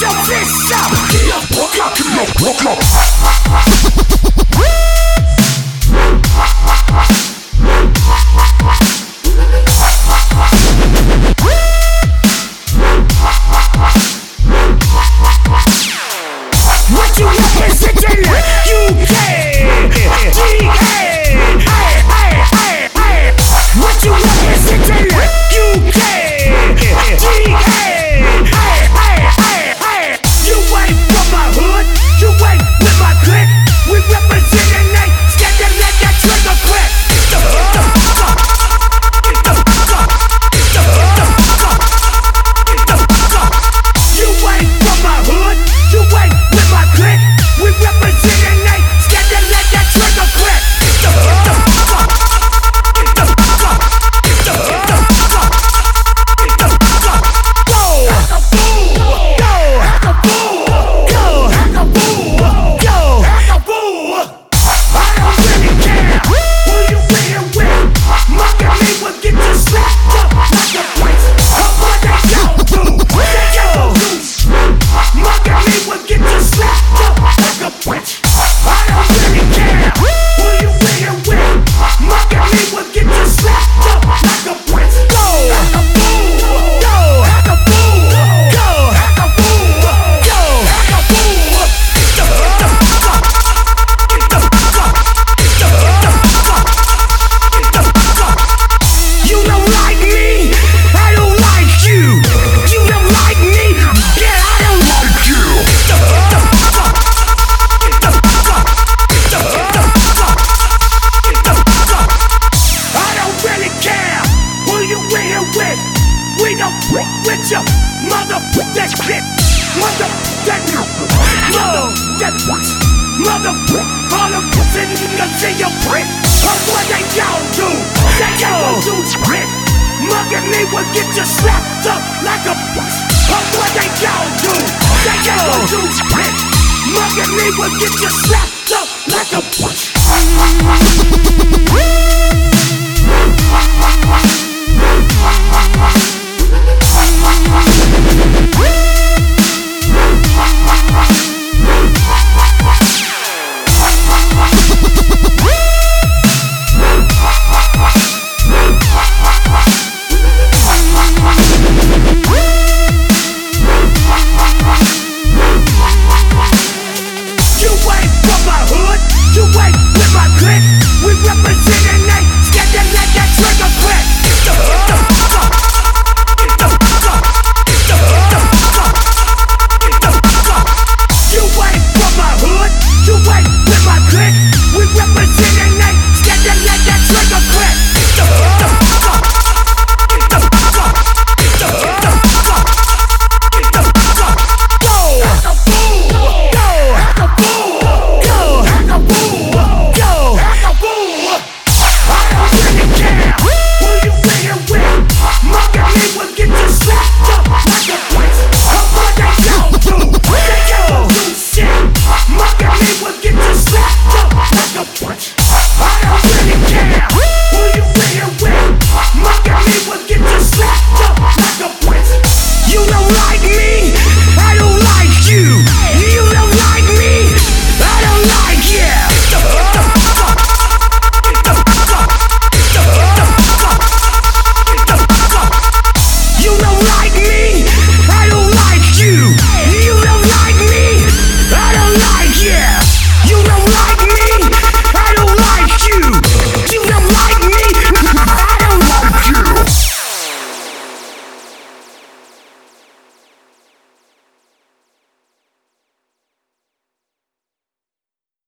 your fists up. Rock, rock, rock, rock, up! dick with your mother that shit. Mother that mother that mother all the pussy niggas in your prick. Cause what they gon' do, they gon' do prick. Mugging me will get you slapped up like a bus. Cause what they gon' do, they gon' do prick. Mugging me will get you slapped up like a bus.